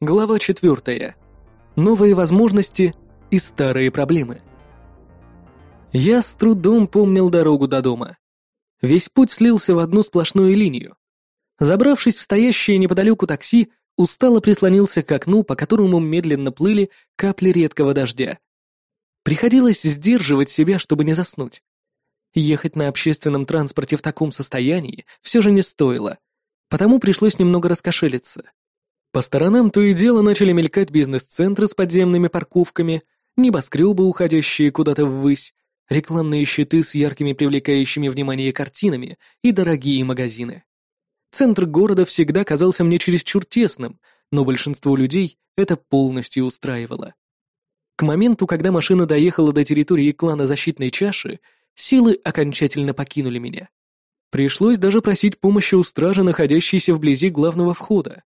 Глава 4. Новые возможности и старые проблемы. Я с трудом помнил дорогу до дома. Весь путь слился в одну сплошную линию. Забравшись в стоящее неподалеку такси, устало прислонился к окну, по которому медленно плыли капли редкого дождя. Приходилось сдерживать себя, чтобы не заснуть. Ехать на общественном транспорте в таком состоянии все же не стоило, потому пришлось немного раскошелиться. По сторонам то и дело начали мелькать бизнес-центры с подземными парковками, небоскребы, уходящие куда-то ввысь, рекламные щиты с яркими привлекающими внимание картинами и дорогие магазины. Центр города всегда казался мне чересчур тесным, но большинство людей это полностью устраивало. К моменту, когда машина доехала до территории клана Защитной Чаши, силы окончательно покинули меня. Пришлось даже просить помощи у стражи, находящейся вблизи главного входа.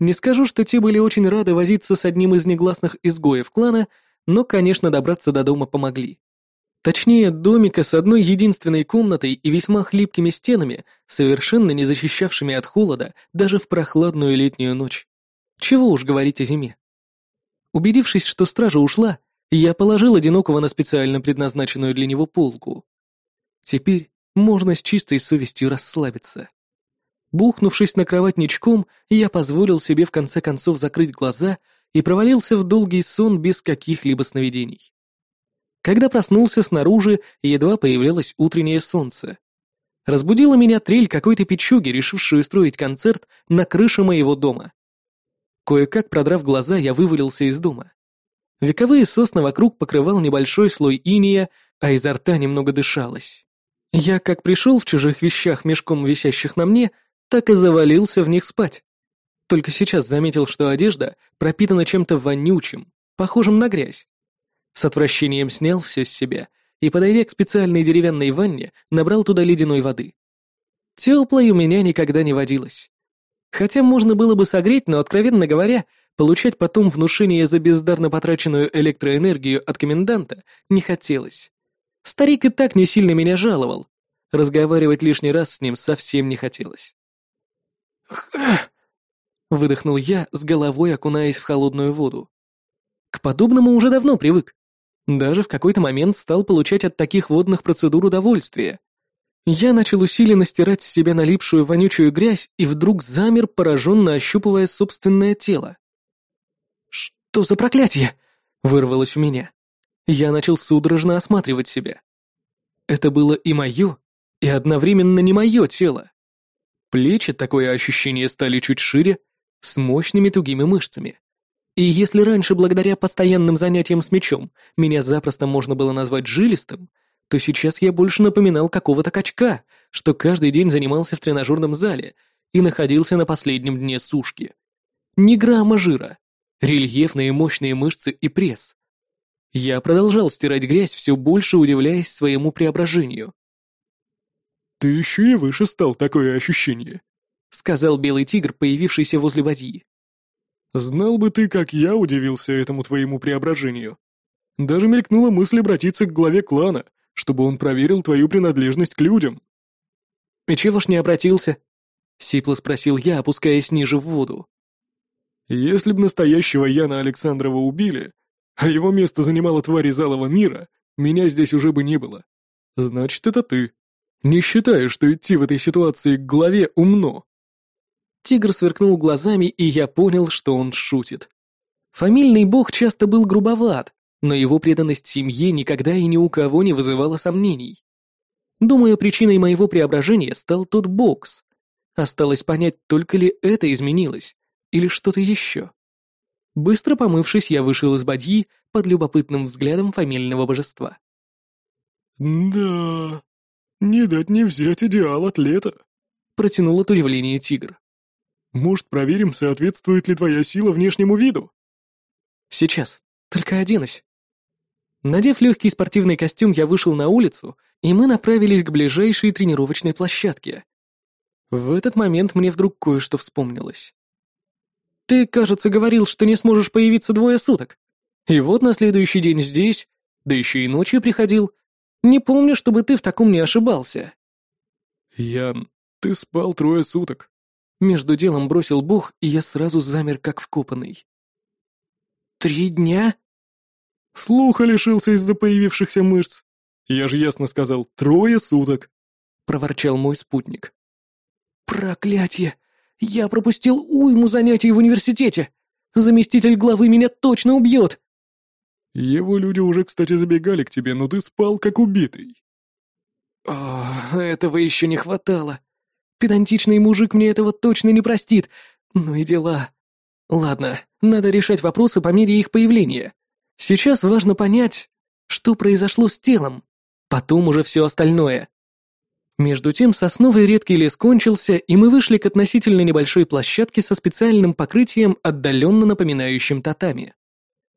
Не скажу, что те были очень рады возиться с одним из негласных изгоев клана, но, конечно, добраться до дома помогли. Точнее, домика с одной единственной комнатой и весьма хлипкими стенами, совершенно не защищавшими от холода даже в прохладную летнюю ночь. Чего уж говорить о зиме. Убедившись, что стража ушла, я положил одинокого на специально предназначенную для него полку. Теперь можно с чистой совестью расслабиться. Бухнувшись на кровать ничком, я позволил себе в конце концов закрыть глаза и провалился в долгий сон без каких-либо сновидений. Когда проснулся снаружи, едва появлялось утреннее солнце. Разбудила меня трель какой-то печуги, решившей устроить концерт на крыше моего дома. Кое-как продрав глаза, я вывалился из дома. Вековые сосны вокруг покрывал небольшой слой иния, а изо рта немного дышалось. Я как пришел в чужих вещах, мешком висящих на мне, так и завалился в них спать. Только сейчас заметил, что одежда пропитана чем-то вонючим, похожим на грязь. С отвращением снял все с себя и, подойдя к специальной деревянной ванне, набрал туда ледяной воды. Теплой у меня никогда не водилось. Хотя можно было бы согреть, но, откровенно говоря, получать потом внушение за бездарно потраченную электроэнергию от коменданта не хотелось. Старик и так не сильно меня жаловал. Разговаривать лишний раз с ним совсем не хотелось. Выдохнул я, с головой окунаясь в холодную воду. К подобному уже давно привык. Даже в какой-то момент стал получать от таких водных процедур удовольствие. Я начал усиленно стирать с себя налипшую вонючую грязь и вдруг замер, пораженно ощупывая собственное тело. «Что за проклятие?» — вырвалось у меня. Я начал судорожно осматривать себя. Это было и мое, и одновременно не мое тело. Плечи, такое ощущение, стали чуть шире, с мощными тугими мышцами. И если раньше, благодаря постоянным занятиям с мечом, меня запросто можно было назвать жилистым, то сейчас я больше напоминал какого-то качка, что каждый день занимался в тренажерном зале и находился на последнем дне сушки. Ни грамма жира, рельефные мощные мышцы и пресс. Я продолжал стирать грязь, все больше удивляясь своему преображению. «Ты еще и выше стал, такое ощущение», — сказал белый тигр, появившийся возле бадьи. «Знал бы ты, как я удивился этому твоему преображению. Даже мелькнула мысль обратиться к главе клана, чтобы он проверил твою принадлежность к людям». «И чего ж не обратился?» — сипло спросил я, опускаясь ниже в воду. «Если б настоящего Яна Александрова убили, а его место занимала тварь из мира, меня здесь уже бы не было. Значит, это ты», не считаю, что идти в этой ситуации к главе умно. Тигр сверкнул глазами, и я понял, что он шутит. Фамильный бог часто был грубоват, но его преданность семье никогда и ни у кого не вызывала сомнений. Думаю, причиной моего преображения стал тот бокс. Осталось понять, только ли это изменилось, или что-то еще. Быстро помывшись, я вышел из бадьи под любопытным взглядом фамильного божества. «Да, «Не дать не взять идеал атлета», — протянул от удивления тигр. «Может, проверим, соответствует ли твоя сила внешнему виду?» «Сейчас, только оденусь». Надев легкий спортивный костюм, я вышел на улицу, и мы направились к ближайшей тренировочной площадке. В этот момент мне вдруг кое-что вспомнилось. «Ты, кажется, говорил, что не сможешь появиться двое суток. И вот на следующий день здесь, да еще и ночью приходил, не помню, чтобы ты в таком не ошибался». «Ян, ты спал трое суток. Между делом бросил бог, и я сразу замер, как вкопанный. «Три дня?» «Слуха лишился из-за появившихся мышц. Я же ясно сказал, трое суток», — проворчал мой спутник. «Проклятье! Я пропустил уйму занятий в университете! Заместитель главы меня точно убьет!» «Его люди уже, кстати, забегали к тебе, но ты спал как убитый». «О, этого еще не хватало. Педантичный мужик мне этого точно не простит. Ну и дела. Ладно, надо решать вопросы по мере их появления. Сейчас важно понять, что произошло с телом. Потом уже все остальное. Между тем сосновый редкий лес кончился, и мы вышли к относительно небольшой площадке со специальным покрытием, отдаленно напоминающим татами.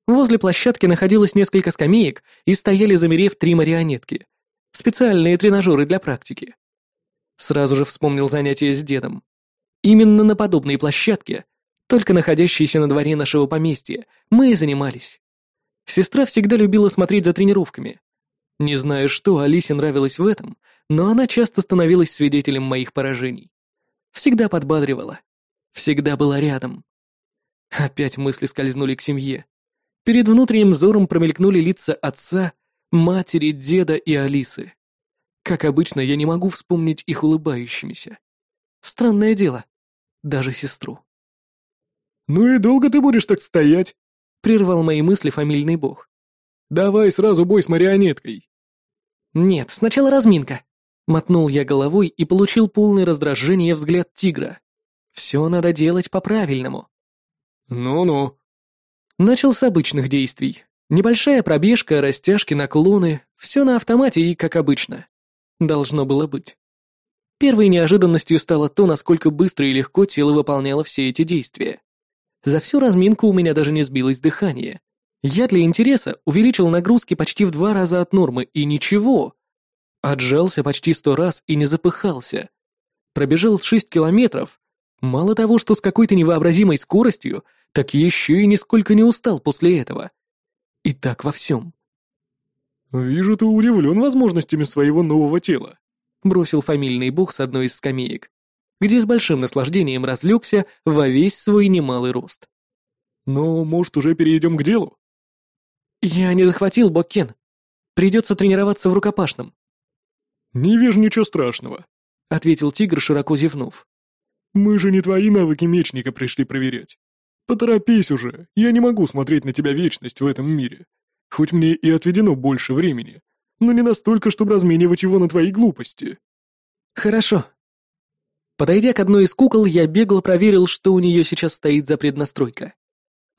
Возле площадки находилось несколько скамеек и стояли замерев три марионетки. Специальные тренажеры для практики. Сразу же вспомнил занятия с дедом. Именно на подобной площадке, только находящейся на дворе нашего поместья, мы и занимались. Сестра всегда любила смотреть за тренировками. Не знаю, что Алисе нравилось в этом, но она часто становилась свидетелем моих поражений. Всегда подбадривала. Всегда была рядом. Опять мысли скользнули к семье. Перед внутренним взором промелькнули лица отца, матери, деда и Алисы. Как обычно, я не могу вспомнить их улыбающимися. Странное дело. Даже сестру. «Ну и долго ты будешь так стоять?» — прервал мои мысли фамильный бог. «Давай сразу бой с марионеткой». «Нет, сначала разминка», — мотнул я головой и получил полное раздражение взгляд тигра. «Все надо делать по-правильному». «Ну-ну». Начал с обычных действий. Небольшая пробежка, растяжки, наклоны, все на автомате и как обычно должно было быть. Первой неожиданностью стало то, насколько быстро и легко тело выполняло все эти действия. За всю разминку у меня даже не сбилось дыхание. Я для интереса увеличил нагрузки почти в два раза от нормы, и ничего. Отжался почти сто раз и не запыхался. Пробежал шесть километров. Мало того, что с какой-то невообразимой скоростью, так еще и нисколько не устал после этого. И так во всем. «Вижу, ты удивлен возможностями своего нового тела», — бросил фамильный бог с одной из скамеек, где с большим наслаждением разлегся во весь свой немалый рост. «Но, может, уже перейдем к делу?» «Я не захватил Боккен. Придется тренироваться в рукопашном». «Не вижу ничего страшного», — ответил тигр, широко зевнув. «Мы же не твои навыки мечника пришли проверять. Поторопись уже, я не могу смотреть на тебя вечность в этом мире хоть мне и отведено больше времени, но не настолько, чтобы разменивать его на твои глупости». «Хорошо». Подойдя к одной из кукол, я бегло проверил, что у нее сейчас стоит за преднастройка.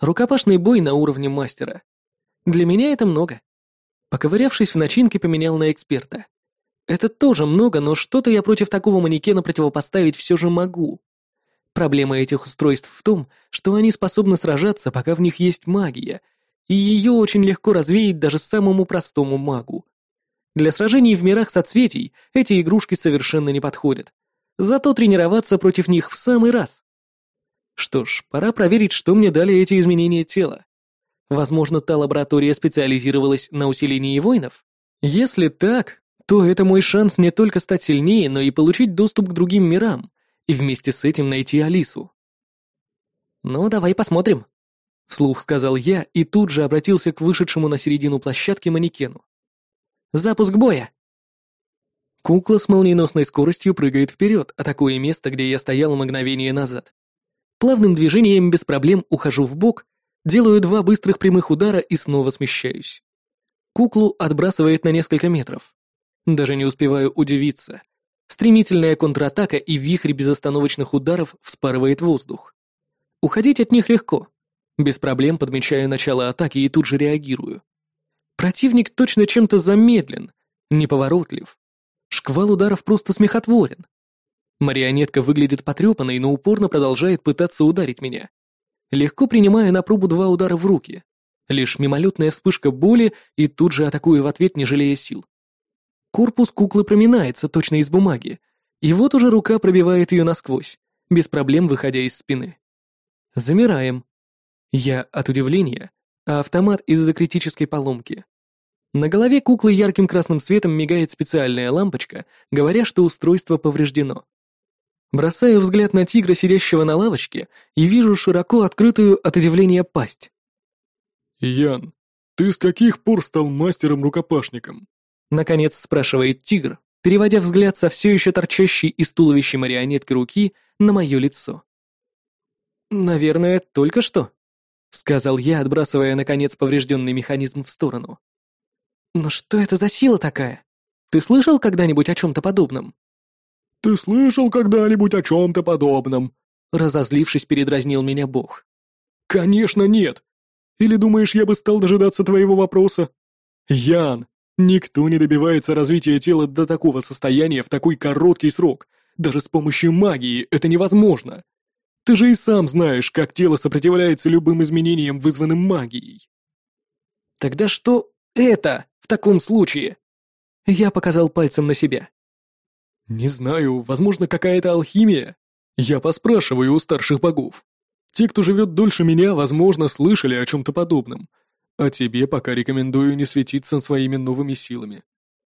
Рукопашный бой на уровне мастера. Для меня это много. Поковырявшись в начинке, поменял на эксперта. Это тоже много, но что-то я против такого манекена противопоставить все же могу. Проблема этих устройств в том, что они способны сражаться, пока в них есть магия — и ее очень легко развеять даже самому простому магу. Для сражений в мирах соцветий эти игрушки совершенно не подходят. Зато тренироваться против них в самый раз. Что ж, пора проверить, что мне дали эти изменения тела. Возможно, та лаборатория специализировалась на усилении воинов? Если так, то это мой шанс не только стать сильнее, но и получить доступ к другим мирам, и вместе с этим найти Алису. Ну, давай посмотрим. — вслух сказал я и тут же обратился к вышедшему на середину площадки манекену. «Запуск боя!» Кукла с молниеносной скоростью прыгает вперед, атакуя место, где я стоял мгновение назад. Плавным движением без проблем ухожу в бок, делаю два быстрых прямых удара и снова смещаюсь. Куклу отбрасывает на несколько метров. Даже не успеваю удивиться. Стремительная контратака и вихрь безостановочных ударов вспарывает воздух. Уходить от них легко. Без проблем подмечаю начало атаки и тут же реагирую. Противник точно чем-то замедлен, неповоротлив. Шквал ударов просто смехотворен. Марионетка выглядит потрепанной, но упорно продолжает пытаться ударить меня. Легко принимая на пробу два удара в руки. Лишь мимолетная вспышка боли и тут же атакую в ответ, не жалея сил. Корпус куклы проминается точно из бумаги, и вот уже рука пробивает ее насквозь, без проблем выходя из спины. Замираем. Я от удивления, а автомат из-за критической поломки. На голове куклы ярким красным светом мигает специальная лампочка, говоря, что устройство повреждено. Бросаю взгляд на тигра, сидящего на лавочке, и вижу широко открытую от удивления пасть. «Ян, ты с каких пор стал мастером-рукопашником?» Наконец спрашивает тигр, переводя взгляд со все еще торчащей из туловища марионетки руки на мое лицо. «Наверное, только что», — сказал я, отбрасывая, наконец, поврежденный механизм в сторону. «Но что это за сила такая? Ты слышал когда-нибудь о чем-то подобном?» «Ты слышал когда-нибудь о чем-то подобном?» Разозлившись, передразнил меня Бог. «Конечно нет! Или думаешь, я бы стал дожидаться твоего вопроса? Ян, никто не добивается развития тела до такого состояния в такой короткий срок. Даже с помощью магии это невозможно. Ты же и сам знаешь, как тело сопротивляется любым изменениям, вызванным магией. Тогда что это в таком случае? Я показал пальцем на себя. Не знаю, возможно, какая-то алхимия. Я поспрашиваю у старших богов. Те, кто живет дольше меня, возможно, слышали о чем-то подобном. А тебе пока рекомендую не светиться своими новыми силами.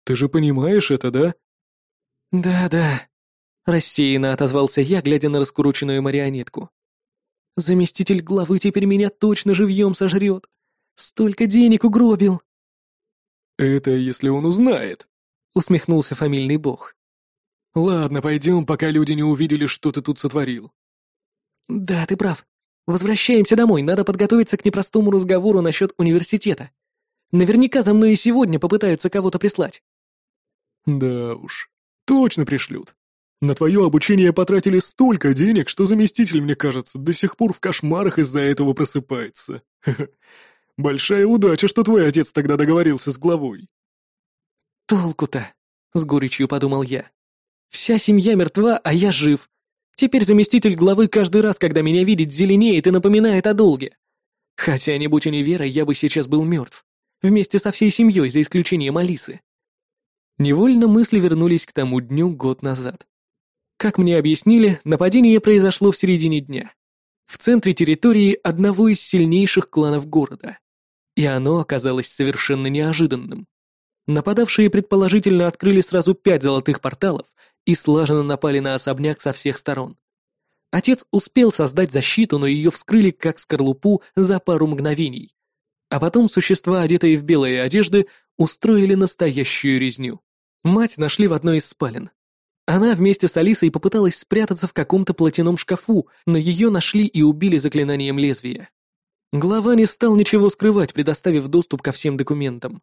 Ты же понимаешь это, да? Да-да, рассеянно отозвался я, глядя на раскрученную марионетку. Заместитель главы теперь меня точно живьем сожрет. Столько денег угробил. Это если он узнает, усмехнулся фамильный бог. Ладно, пойдем, пока люди не увидели, что ты тут сотворил. «Да, ты прав. Возвращаемся домой, надо подготовиться к непростому разговору насчет университета. Наверняка за мной и сегодня попытаются кого-то прислать». «Да уж, точно пришлют. На твое обучение потратили столько денег, что заместитель, мне кажется, до сих пор в кошмарах из-за этого просыпается. Большая удача, что твой отец тогда договорился с главой». «Толку-то?» — с горечью подумал я. «Вся семья мертва, а я жив. Теперь заместитель главы каждый раз, когда меня видит, зеленеет и напоминает о долге. Хотя, не будь универа, я бы сейчас был мертв. Вместе со всей семьей, за исключением Алисы. Невольно мысли вернулись к тому дню год назад. Как мне объяснили, нападение произошло в середине дня. В центре территории одного из сильнейших кланов города. И оно оказалось совершенно неожиданным. Нападавшие предположительно открыли сразу пять золотых порталов и слаженно напали на особняк со всех сторон. Отец успел создать защиту, но ее вскрыли как скорлупу за пару мгновений. А потом существа, одетые в белые одежды, устроили настоящую резню. Мать нашли в одной из спален. Она вместе с Алисой попыталась спрятаться в каком-то платяном шкафу, но ее нашли и убили заклинанием лезвия. Глава не стал ничего скрывать, предоставив доступ ко всем документам.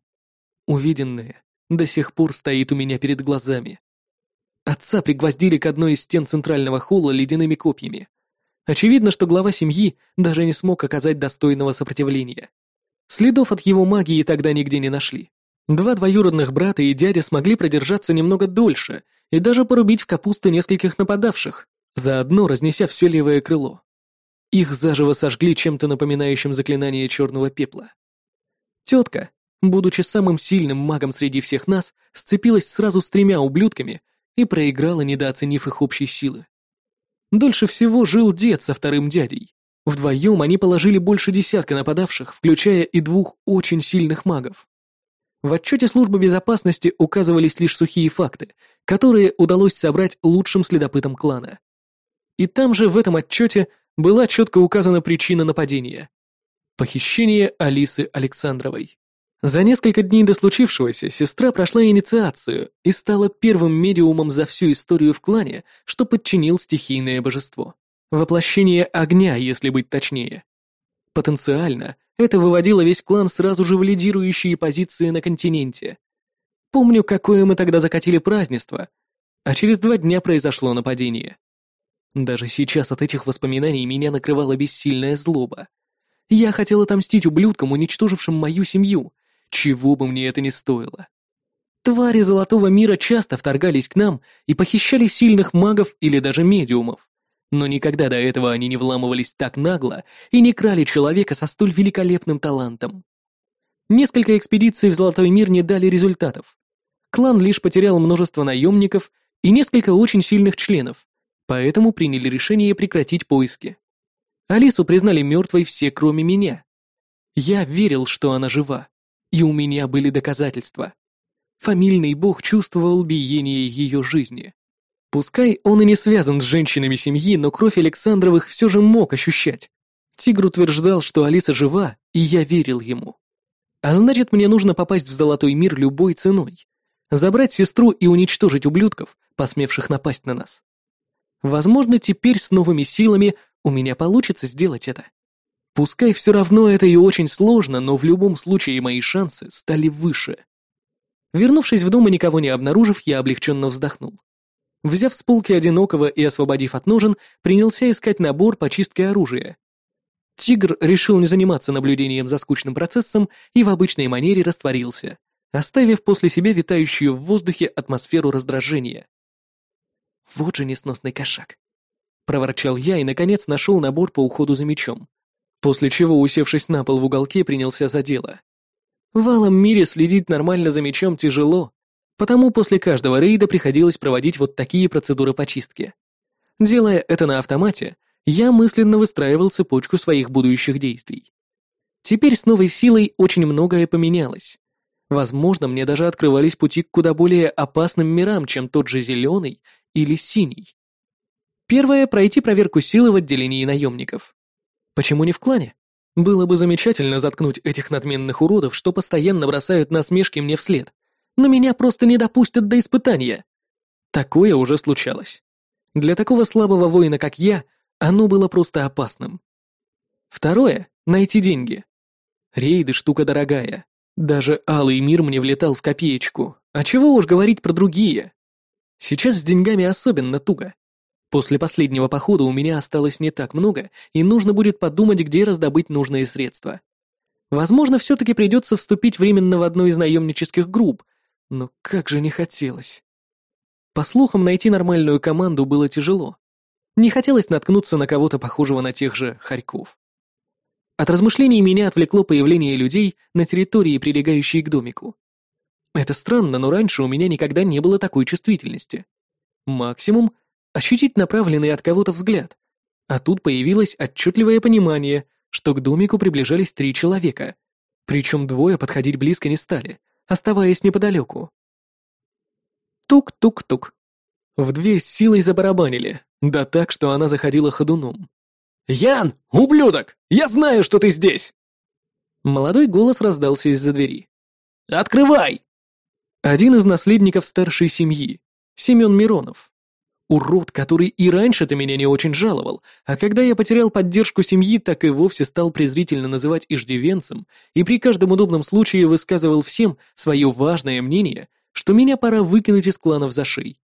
Увиденное до сих пор стоит у меня перед глазами. Отца пригвоздили к одной из стен центрального холла ледяными копьями. Очевидно, что глава семьи даже не смог оказать достойного сопротивления. Следов от его магии тогда нигде не нашли. Два двоюродных брата и дядя смогли продержаться немного дольше и даже порубить в капусту нескольких нападавших, заодно разнеся все левое крыло. Их заживо сожгли чем-то напоминающим заклинание черного пепла. Тетка, будучи самым сильным магом среди всех нас, сцепилась сразу с тремя ублюдками и проиграла, недооценив их общей силы. Дольше всего жил дед со вторым дядей. Вдвоем они положили больше десятка нападавших, включая и двух очень сильных магов. В отчете службы безопасности указывались лишь сухие факты, которые удалось собрать лучшим следопытам клана. И там же в этом отчете была четко указана причина нападения. Похищение Алисы Александровой. За несколько дней до случившегося сестра прошла инициацию и стала первым медиумом за всю историю в клане, что подчинил стихийное божество. Воплощение огня, если быть точнее. Потенциально, это выводило весь клан сразу же в лидирующие позиции на континенте. Помню, какое мы тогда закатили празднество, а через два дня произошло нападение. Даже сейчас от этих воспоминаний меня накрывала бессильная злоба. Я хотел отомстить ублюдкам, уничтожившим мою семью, чего бы мне это ни стоило. Твари Золотого Мира часто вторгались к нам и похищали сильных магов или даже медиумов, но никогда до этого они не вламывались так нагло и не крали человека со столь великолепным талантом. Несколько экспедиций в Золотой Мир не дали результатов. Клан лишь потерял множество наемников и несколько очень сильных членов, поэтому приняли решение прекратить поиски. Алису признали мертвой все, кроме меня. Я верил, что она жива. И у меня были доказательства. Фамильный бог чувствовал биение ее жизни. Пускай он и не связан с женщинами семьи, но кровь Александровых все же мог ощущать. Тигр утверждал, что Алиса жива, и я верил ему. А значит, мне нужно попасть в Золотой мир любой ценой. Забрать сестру и уничтожить ублюдков, посмевших напасть на нас. Возможно, теперь с новыми силами у меня получится сделать это. Пускай все равно это и очень сложно, но в любом случае мои шансы стали выше. Вернувшись в дом и никого не обнаружив, я облегченно вздохнул. Взяв с полки одинокого и освободив от ножен, принялся искать набор по чистке оружия. Тигр решил не заниматься наблюдением за скучным процессом и в обычной манере растворился, оставив после себя витающую в воздухе атмосферу раздражения. Вот же несносный кошак. Проворчал я и, наконец, нашел набор по уходу за мечом, после чего, усевшись на пол в уголке, принялся за дело. В алом мире следить нормально за мечом тяжело, потому после каждого рейда приходилось проводить вот такие процедуры почистки. Делая это на автомате, я мысленно выстраивал цепочку своих будущих действий. Теперь с новой силой очень многое поменялось. Возможно, мне даже открывались пути к куда более опасным мирам, чем тот же зеленый или синий. Первое — пройти проверку силы в отделении наемников. Почему не в клане? Было бы замечательно заткнуть этих надменных уродов, что постоянно бросают насмешки мне вслед. Но меня просто не допустят до испытания. Такое уже случалось. Для такого слабого воина, как я, оно было просто опасным. Второе — найти деньги. Рейды — штука дорогая. Даже алый мир мне влетал в копеечку. А чего уж говорить про другие? Сейчас с деньгами особенно туго. После последнего похода у меня осталось не так много, и нужно будет подумать, где раздобыть нужные средства. Возможно, все-таки придется вступить временно в одну из наемнических групп, но как же не хотелось. По слухам, найти нормальную команду было тяжело. Не хотелось наткнуться на кого-то похожего на тех же Харьков. От размышлений меня отвлекло появление людей на территории, прилегающей к домику. Это странно, но раньше у меня никогда не было такой чувствительности. Максимум — ощутить направленный от кого-то взгляд. А тут появилось отчетливое понимание, что к домику приближались три человека. Причем двое подходить близко не стали, оставаясь неподалеку. Тук-тук-тук. В дверь с силой забарабанили, да так, что она заходила ходуном. «Ян, ублюдок! Я знаю, что ты здесь!» Молодой голос раздался из-за двери. «Открывай!» Один из наследников старшей семьи, Семен Миронов. Урод, который и раньше-то меня не очень жаловал, а когда я потерял поддержку семьи, так и вовсе стал презрительно называть иждивенцем и при каждом удобном случае высказывал всем свое важное мнение, что меня пора выкинуть из кланов за шей.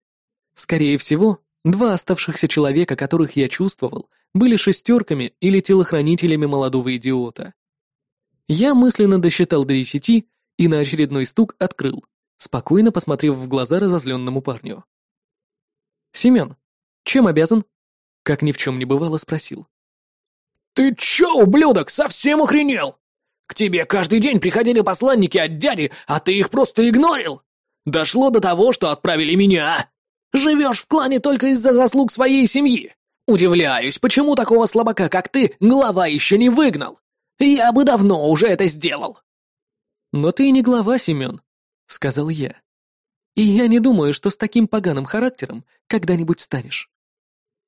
Скорее всего, два оставшихся человека, которых я чувствовал, были шестерками или телохранителями молодого идиота. Я мысленно досчитал до десяти и на очередной стук открыл спокойно посмотрев в глаза разозленному парню. «Семен, чем обязан?» Как ни в чем не бывало, спросил. «Ты чё, ублюдок, совсем охренел? К тебе каждый день приходили посланники от дяди, а ты их просто игнорил. Дошло до того, что отправили меня. Живешь в клане только из-за заслуг своей семьи. Удивляюсь, почему такого слабака, как ты, глава еще не выгнал. Я бы давно уже это сделал». «Но ты не глава, Семен сказал я. И я не думаю, что с таким поганым характером когда-нибудь станешь.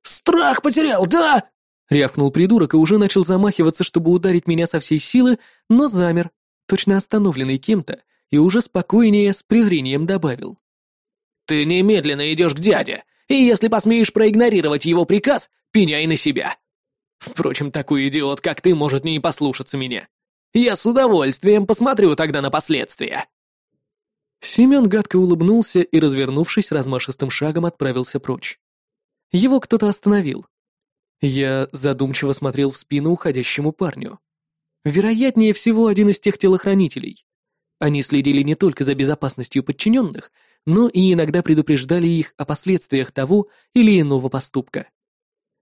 Страх потерял, да? рявкнул придурок и уже начал замахиваться, чтобы ударить меня со всей силы, но замер, точно остановленный кем-то, и уже спокойнее с презрением добавил. «Ты немедленно идешь к дяде, и если посмеешь проигнорировать его приказ, пеняй на себя. Впрочем, такой идиот, как ты, может не послушаться меня. Я с удовольствием посмотрю тогда на последствия». Семен гадко улыбнулся и, развернувшись, размашистым шагом отправился прочь. Его кто-то остановил. Я задумчиво смотрел в спину уходящему парню. Вероятнее всего, один из тех телохранителей. Они следили не только за безопасностью подчиненных, но и иногда предупреждали их о последствиях того или иного поступка.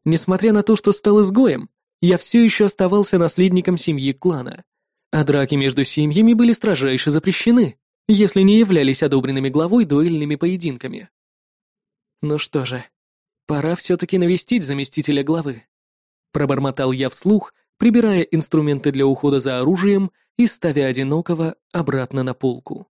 Несмотря на то, что стал изгоем, я все еще оставался наследником семьи клана, а драки между семьями были строжайше запрещены если не являлись одобренными главой дуэльными поединками. Ну что же, пора все-таки навестить заместителя главы. Пробормотал я вслух, прибирая инструменты для ухода за оружием и ставя одинокого обратно на полку.